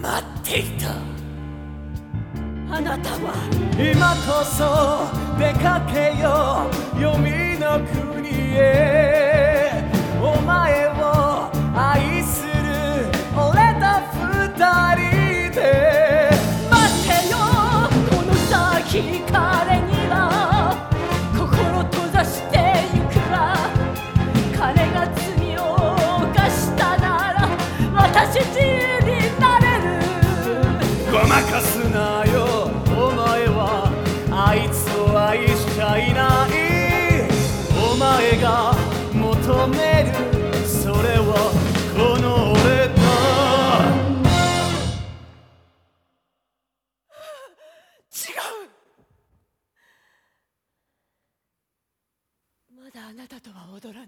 待っていた。あなたは。今こそ出かかすなよ。お前はあいつを愛しちゃいない。お前が求めるそれはこの俺だ。違う。まだあなたとは踊らない。